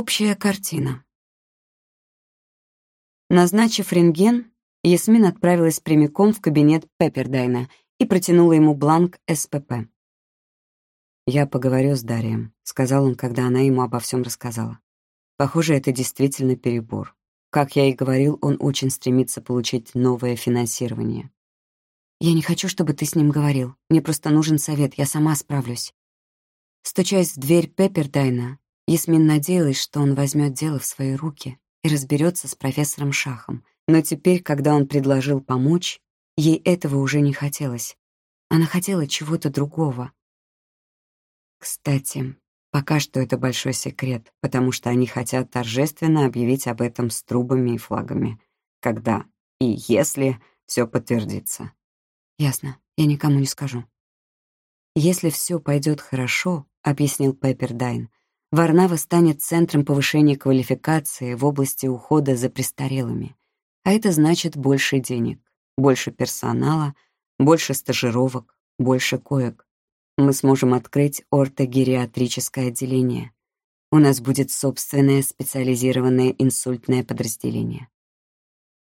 Общая картина. Назначив рентген, Ясмин отправилась прямиком в кабинет Пеппердайна и протянула ему бланк СПП. «Я поговорю с Дарием», — сказал он, когда она ему обо всем рассказала. «Похоже, это действительно перебор. Как я и говорил, он очень стремится получить новое финансирование». «Я не хочу, чтобы ты с ним говорил. Мне просто нужен совет, я сама справлюсь». Стучась в дверь Пеппердайна, Ясмин надеялась, что он возьмет дело в свои руки и разберется с профессором Шахом, но теперь, когда он предложил помочь, ей этого уже не хотелось. Она хотела чего-то другого. Кстати, пока что это большой секрет, потому что они хотят торжественно объявить об этом с трубами и флагами, когда и если все подтвердится. Ясно, я никому не скажу. Если все пойдет хорошо, объяснил Пеппердайн, Варнава станет центром повышения квалификации в области ухода за престарелыми. А это значит больше денег, больше персонала, больше стажировок, больше коек. Мы сможем открыть ортогериатрическое отделение. У нас будет собственное специализированное инсультное подразделение.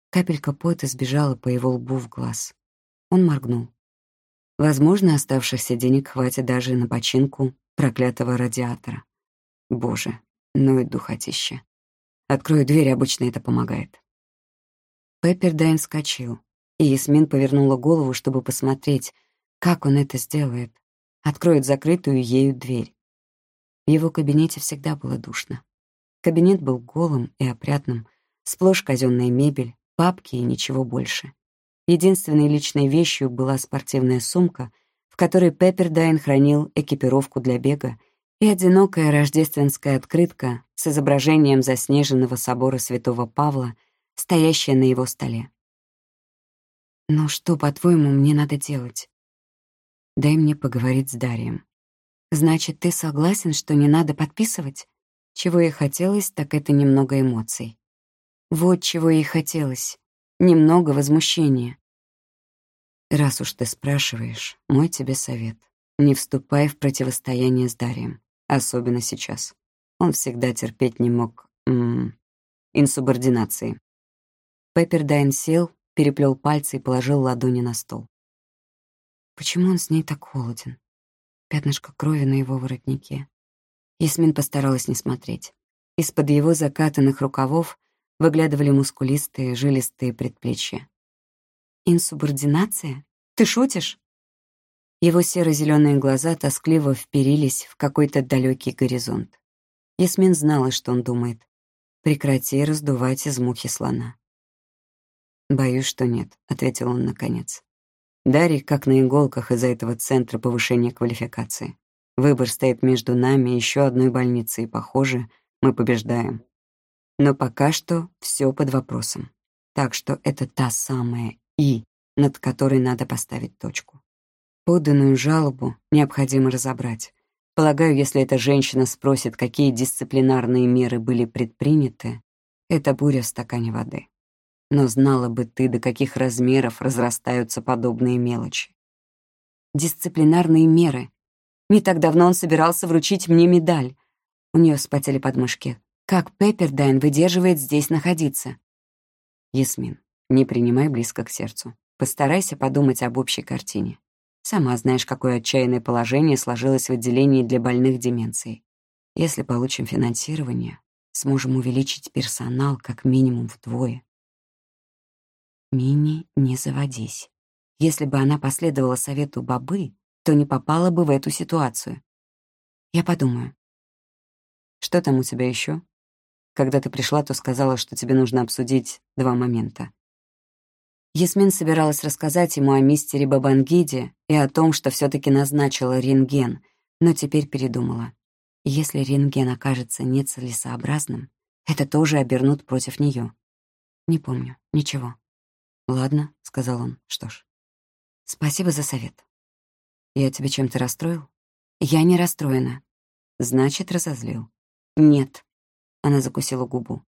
Капелька пота сбежала по его лбу в глаз. Он моргнул. Возможно, оставшихся денег хватит даже на починку проклятого радиатора. Боже, ну и духотище. Открою дверь, обычно это помогает. Пеппердайн вскочил, и Ясмин повернула голову, чтобы посмотреть, как он это сделает. Откроет закрытую ею дверь. В его кабинете всегда было душно. Кабинет был голым и опрятным, сплошь казенная мебель, папки и ничего больше. Единственной личной вещью была спортивная сумка, в которой Пеппердайн хранил экипировку для бега и одинокая рождественская открытка с изображением заснеженного собора святого Павла, стоящая на его столе. «Ну что, по-твоему, мне надо делать?» «Дай мне поговорить с Дарием». «Значит, ты согласен, что не надо подписывать?» Чего ей хотелось, так это немного эмоций. Вот чего ей хотелось. Немного возмущения. «Раз уж ты спрашиваешь, мой тебе совет. Не вступай в противостояние с Дарием. Особенно сейчас. Он всегда терпеть не мог... М -м, инсубординации. Пеппердайн сел, переплел пальцы и положил ладони на стол. Почему он с ней так холоден? Пятнышко крови на его воротнике. Ясмин постаралась не смотреть. Из-под его закатанных рукавов выглядывали мускулистые, жилистые предплечья. «Инсубординация? Ты шутишь?» Его серо-зеленые глаза тоскливо вперились в какой-то далекий горизонт. Ясмин знала, что он думает. «Прекрати раздувать из мухи слона». «Боюсь, что нет», — ответил он наконец. «Дарий как на иголках из-за этого центра повышения квалификации. Выбор стоит между нами и еще одной больницей, и, похоже, мы побеждаем. Но пока что все под вопросом. Так что это та самая «и», над которой надо поставить точку. Поданную жалобу необходимо разобрать. Полагаю, если эта женщина спросит, какие дисциплинарные меры были предприняты, это буря в стакане воды. Но знала бы ты, до каких размеров разрастаются подобные мелочи. Дисциплинарные меры. Не так давно он собирался вручить мне медаль. У нее вспотели подмышки. Как Пеппердайн выдерживает здесь находиться? Ясмин, не принимай близко к сердцу. Постарайся подумать об общей картине. Сама знаешь, какое отчаянное положение сложилось в отделении для больных деменцией. Если получим финансирование, сможем увеличить персонал как минимум вдвое. Мини, не заводись. Если бы она последовала совету бабы, то не попала бы в эту ситуацию. Я подумаю. Что там у тебя еще? Когда ты пришла, то сказала, что тебе нужно обсудить два момента. Ясмин собиралась рассказать ему о мистере Бабангиде и о том, что все таки назначила рентген, но теперь передумала. Если рентген окажется нецелесообразным, это тоже обернут против нее. Не помню, ничего. «Ладно», — сказал он, — «что ж». «Спасибо за совет». «Я тебя чем-то расстроил?» «Я не расстроена». «Значит, разозлил». «Нет». Она закусила губу.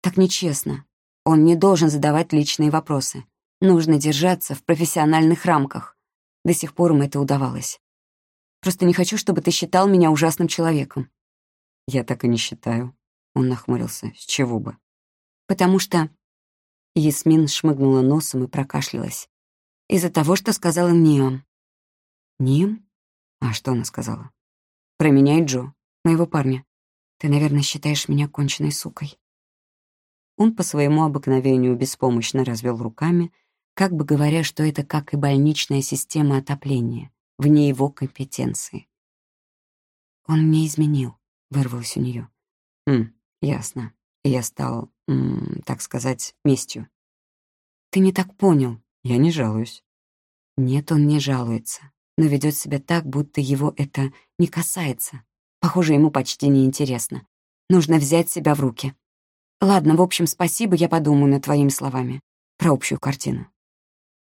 «Так нечестно. Он не должен задавать личные вопросы. Нужно держаться в профессиональных рамках. До сих пор им это удавалось. Просто не хочу, чтобы ты считал меня ужасным человеком. Я так и не считаю. Он нахмурился. С чего бы? Потому что... Ясмин шмыгнула носом и прокашлялась. Из-за того, что сказала Ниам. Ним? А что она сказала? Про меня и Джо, моего парня. Ты, наверное, считаешь меня конченной сукой. Он по своему обыкновению беспомощно развел руками, как бы говоря, что это как и больничная система отопления, вне его компетенции. «Он мне изменил», — вырвалось у нее. «Хм, ясно. И я стал, м, так сказать, местью». «Ты не так понял». «Я не жалуюсь». Нет, он не жалуется, но ведет себя так, будто его это не касается. Похоже, ему почти не интересно. Нужно взять себя в руки. Ладно, в общем, спасибо, я подумаю над твоими словами. Про общую картину.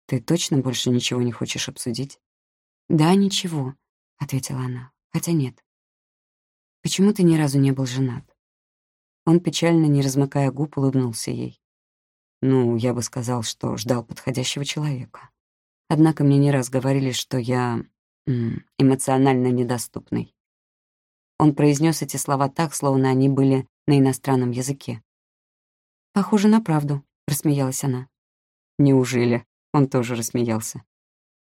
Ты точно больше ничего не хочешь обсудить? Да, ничего, — ответила она. Хотя нет. Почему ты ни разу не был женат? Он печально, не размыкая губ, улыбнулся ей. Ну, я бы сказал, что ждал подходящего человека. Однако мне не раз говорили, что я эмоционально недоступный. Он произнес эти слова так, словно они были на иностранном языке. «Похоже на правду», — рассмеялась она. «Неужели?» — он тоже рассмеялся.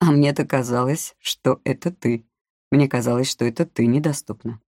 «А мне-то казалось, что это ты. Мне казалось, что это ты недоступна».